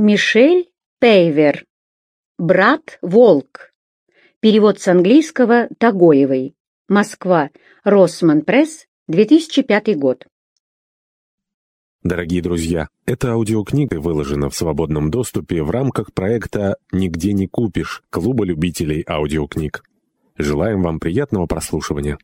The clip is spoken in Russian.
Мишель Пейвер. Брат-волк. Перевод с английского Тагоевой. Москва. Росман Пресс. 2005 год. Дорогие друзья, эта аудиокнига выложена в свободном доступе в рамках проекта «Нигде не купишь» Клуба любителей аудиокниг. Желаем вам приятного прослушивания.